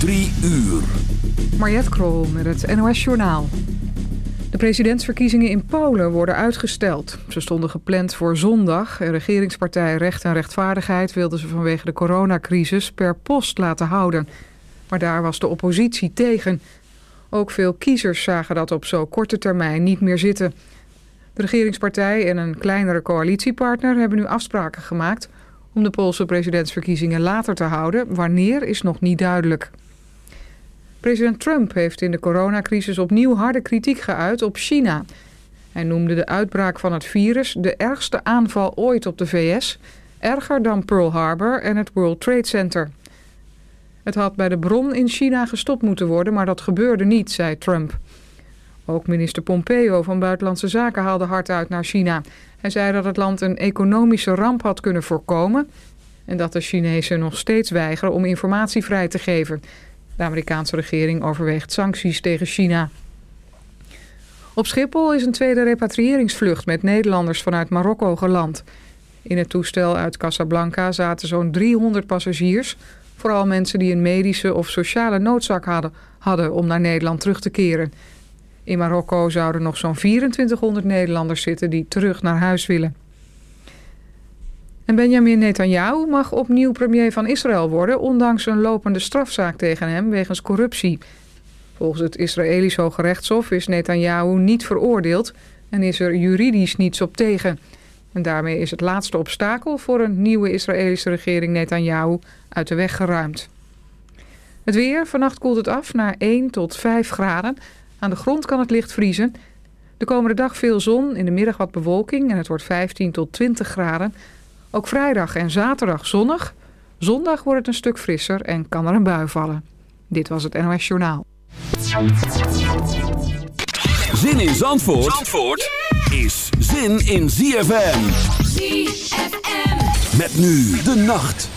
Drie uur. Mariette Krol met het NOS Journaal. De presidentsverkiezingen in Polen worden uitgesteld. Ze stonden gepland voor zondag. En regeringspartij Recht en Rechtvaardigheid wilde ze vanwege de coronacrisis per post laten houden. Maar daar was de oppositie tegen. Ook veel kiezers zagen dat op zo korte termijn niet meer zitten. De regeringspartij en een kleinere coalitiepartner hebben nu afspraken gemaakt... om de Poolse presidentsverkiezingen later te houden. Wanneer is nog niet duidelijk. President Trump heeft in de coronacrisis opnieuw harde kritiek geuit op China. Hij noemde de uitbraak van het virus de ergste aanval ooit op de VS... erger dan Pearl Harbor en het World Trade Center. Het had bij de bron in China gestopt moeten worden, maar dat gebeurde niet, zei Trump. Ook minister Pompeo van Buitenlandse Zaken haalde hard uit naar China. Hij zei dat het land een economische ramp had kunnen voorkomen... en dat de Chinezen nog steeds weigeren om informatie vrij te geven... De Amerikaanse regering overweegt sancties tegen China. Op Schiphol is een tweede repatriëringsvlucht met Nederlanders vanuit Marokko geland. In het toestel uit Casablanca zaten zo'n 300 passagiers... vooral mensen die een medische of sociale noodzaak hadden, hadden om naar Nederland terug te keren. In Marokko zouden nog zo'n 2400 Nederlanders zitten die terug naar huis willen. En Benjamin Netanyahu mag opnieuw premier van Israël worden... ondanks een lopende strafzaak tegen hem wegens corruptie. Volgens het Israëlisch Hoge Rechtshof is Netanyahu niet veroordeeld... en is er juridisch niets op tegen. En daarmee is het laatste obstakel voor een nieuwe Israëlische regering Netanyahu uit de weg geruimd. Het weer, vannacht koelt het af naar 1 tot 5 graden. Aan de grond kan het licht vriezen. De komende dag veel zon, in de middag wat bewolking en het wordt 15 tot 20 graden... Ook vrijdag en zaterdag zonnig. Zondag wordt het een stuk frisser en kan er een bui vallen. Dit was het NOS Journaal. Zin in Zandvoort, Zandvoort is zin in ZFM. ZFM. Met nu de nacht.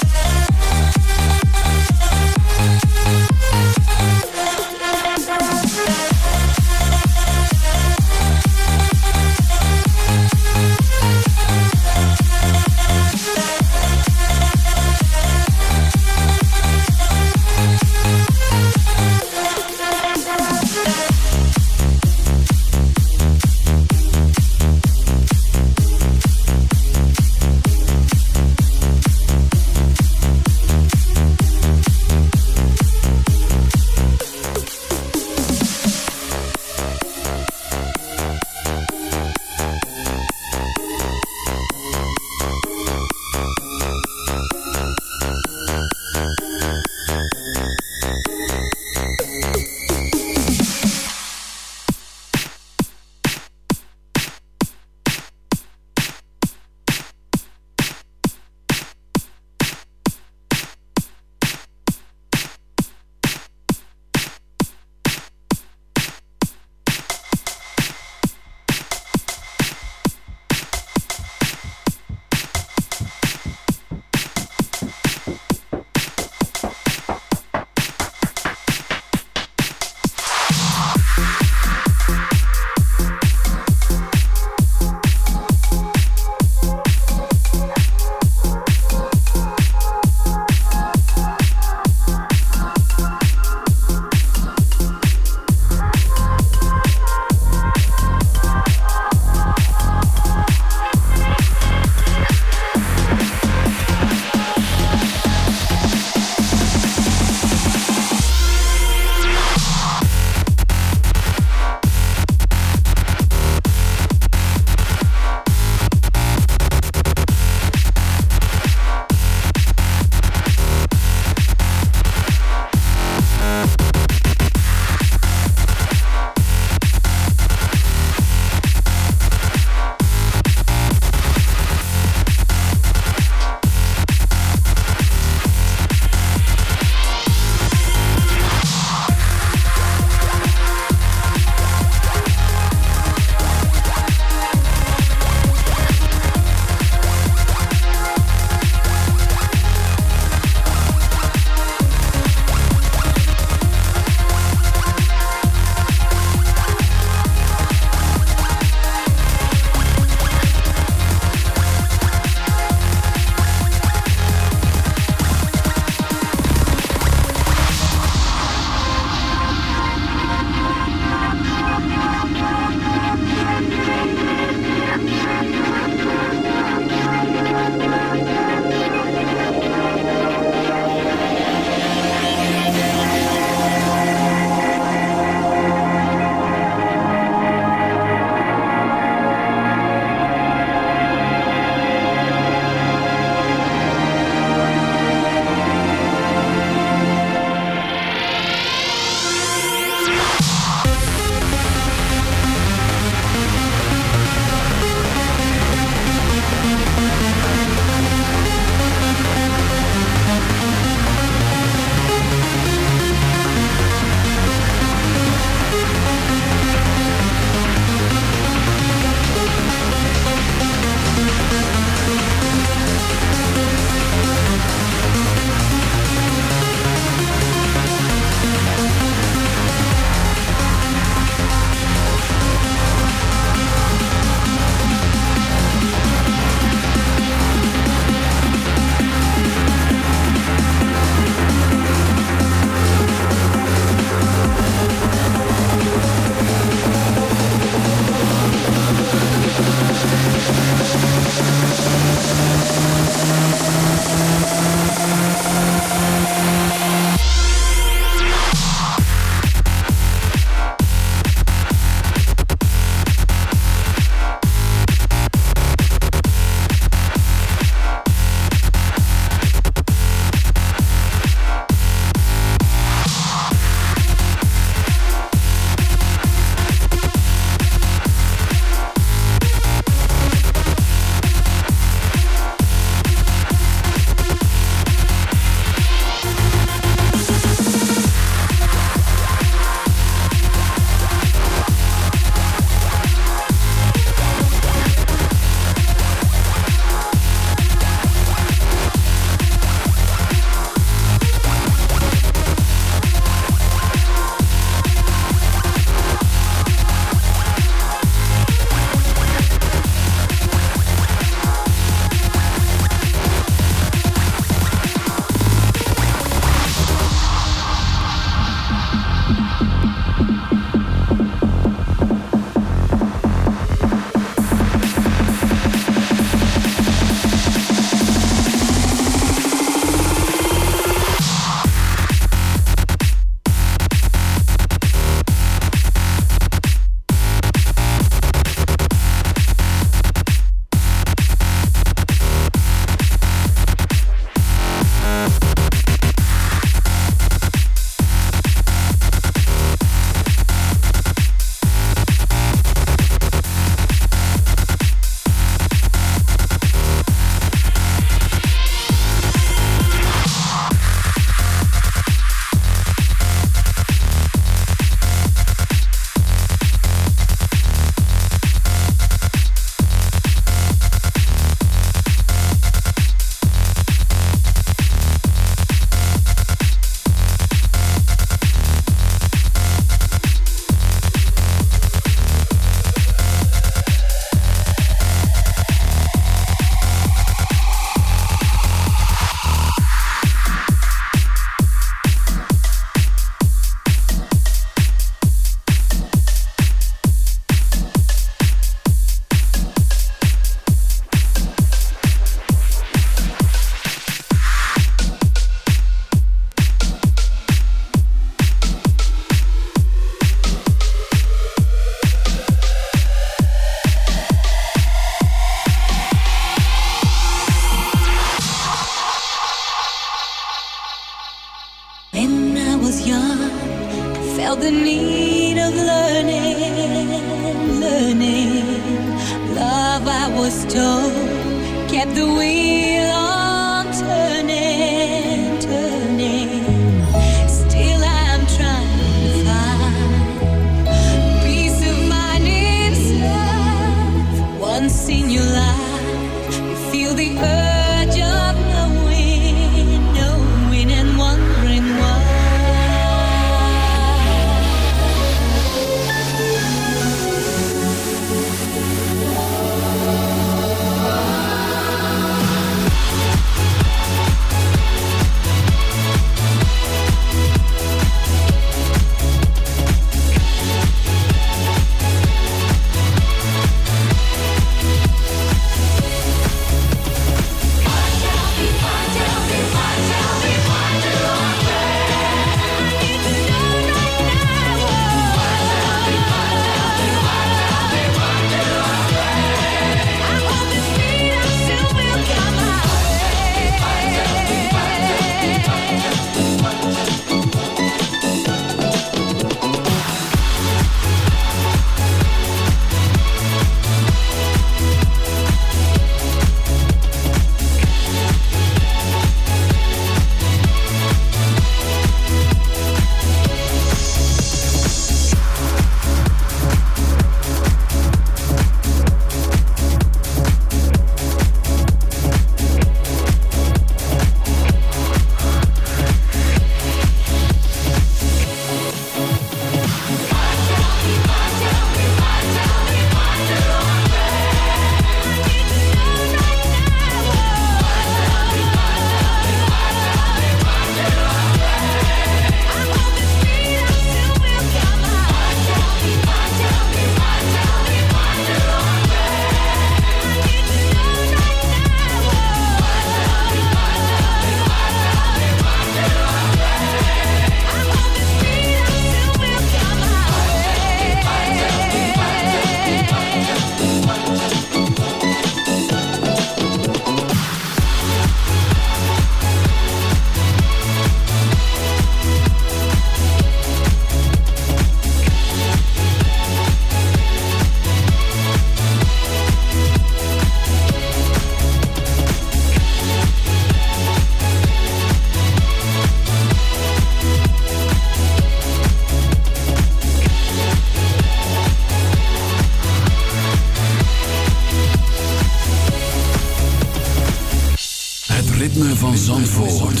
Ritme van Zandvoort.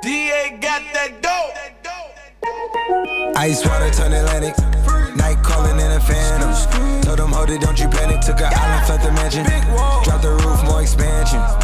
DA got that dope. Ice water turn Atlantic. Night calling in a phantom. Told them, hold it, don't you panic. Took a island, left the mansion. Drop the roof, more expansion.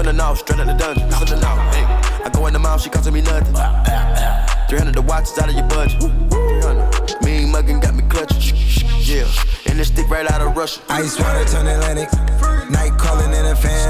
Straight out the dungeon. Hey. I go in the mouth, she costing me nothing. 300 the watch is out of your budget. 300. Mean muggin' got me clutching. Yeah, and this stick right out of Russia. Ice water turn Atlantic. Night calling in a phantom.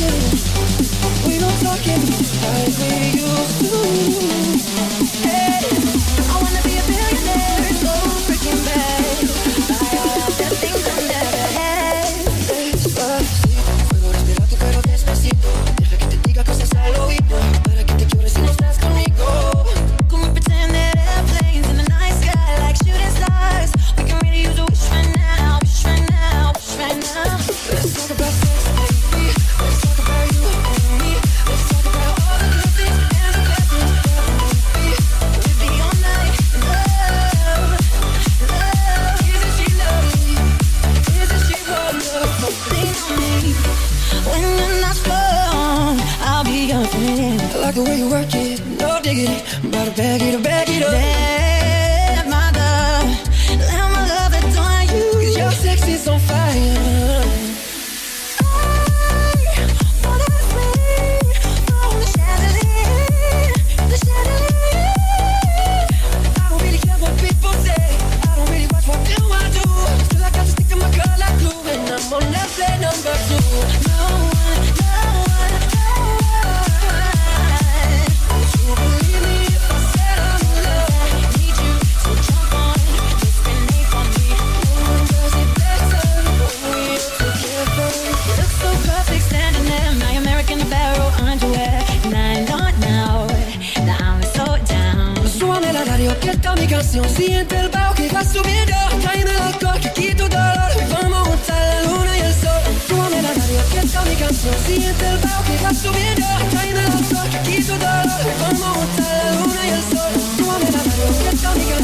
we don't talk games like we used to.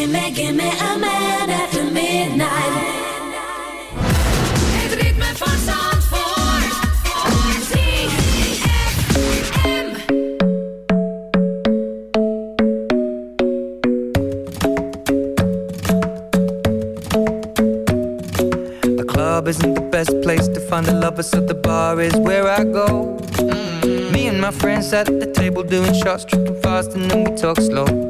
gimme, gimme a man after midnight. Het ritme van Zandvoort. ZFM. The club isn't the best place to find a lover, so the bar is where I go. Me and my friends at the table doing shots, tripping fast, and then we talk slow.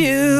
You.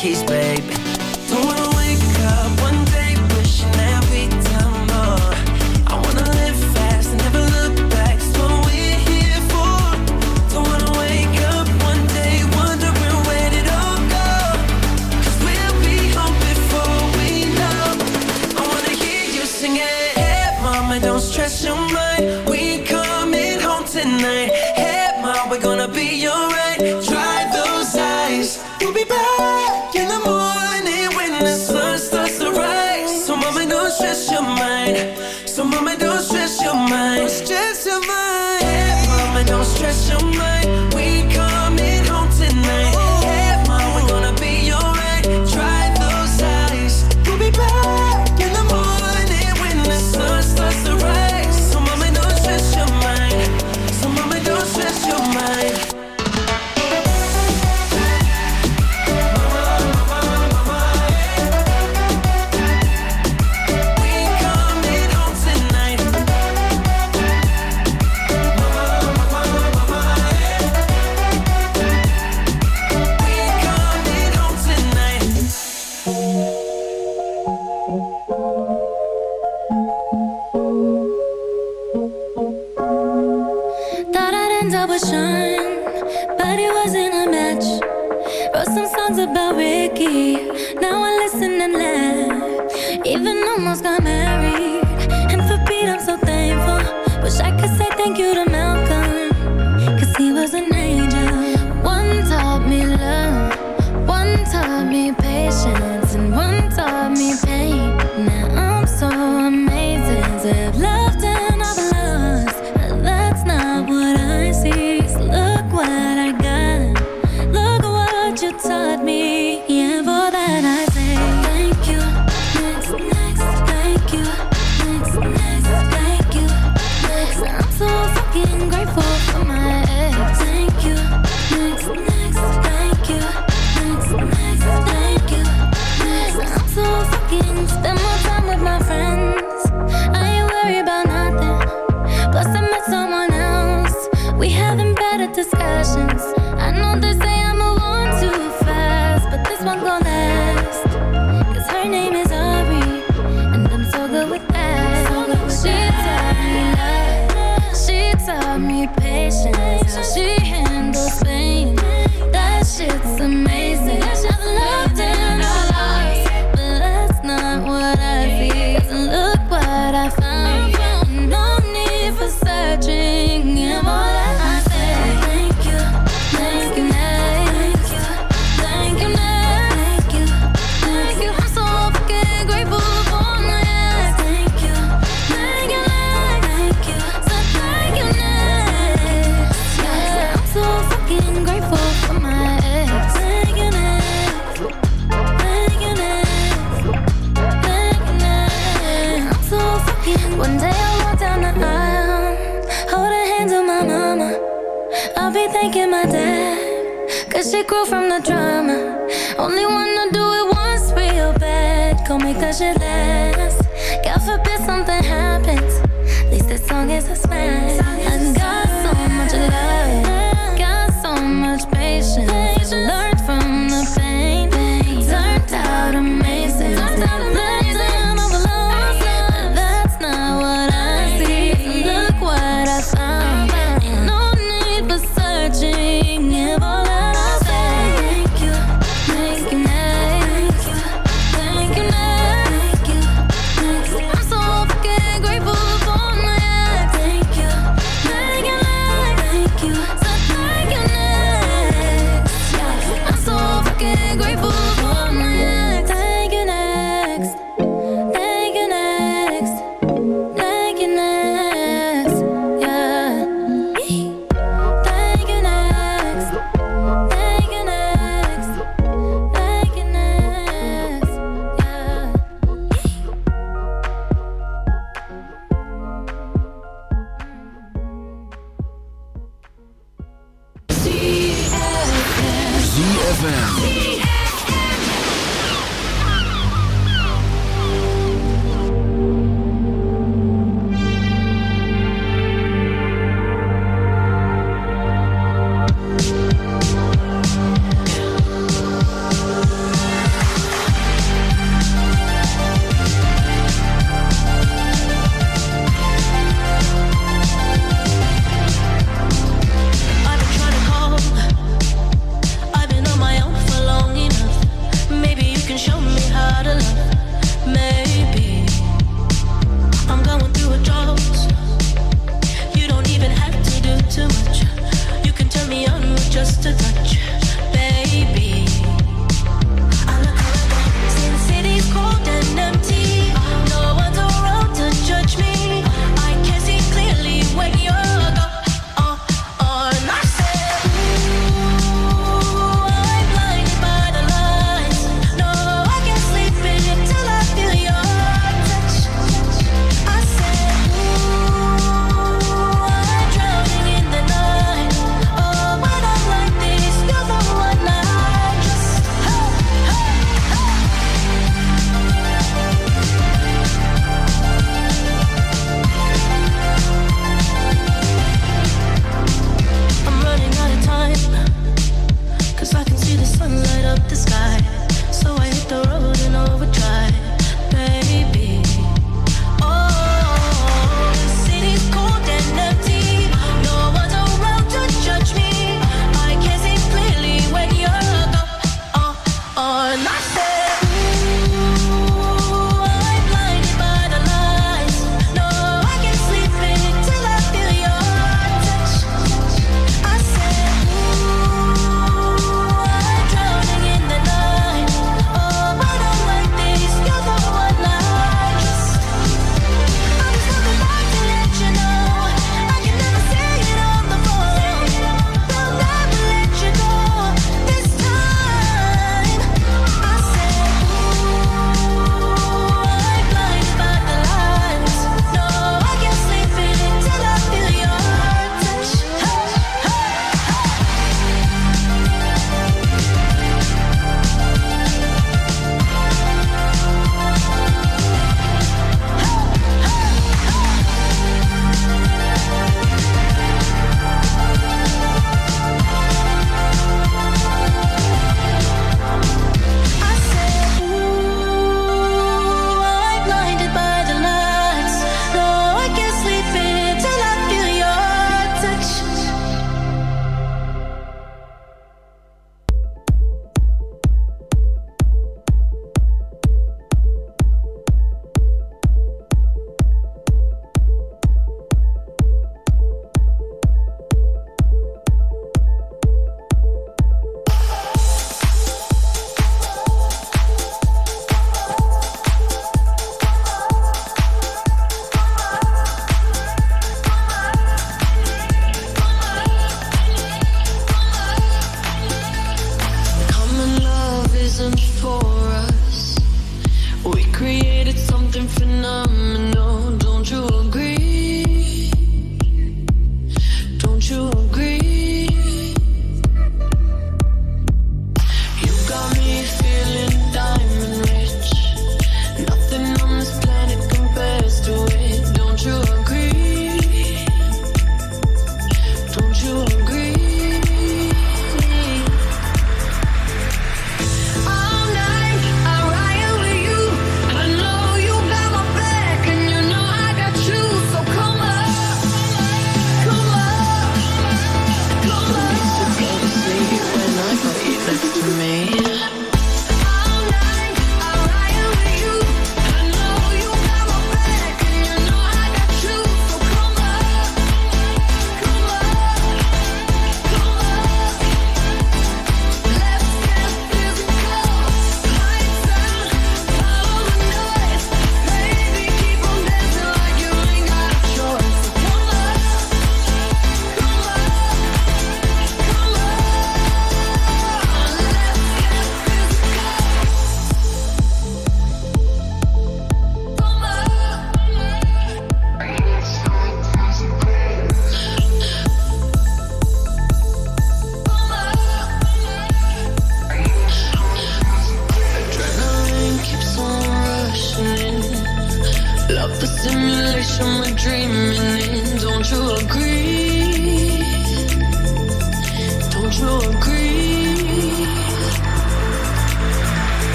Got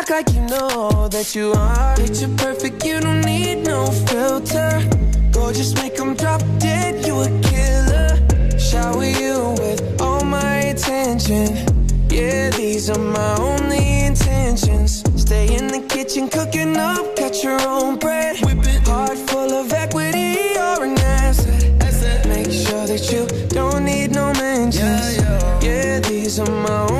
Act like you know that you are. Picture perfect, you don't need no filter. Gorgeous, make them drop dead, you a killer. Shower you with all my attention. Yeah, these are my only intentions. Stay in the kitchen, cooking up, cut your own bread. Heart full of equity, you're an asset. Make sure that you don't need no mentions. Yeah, these are my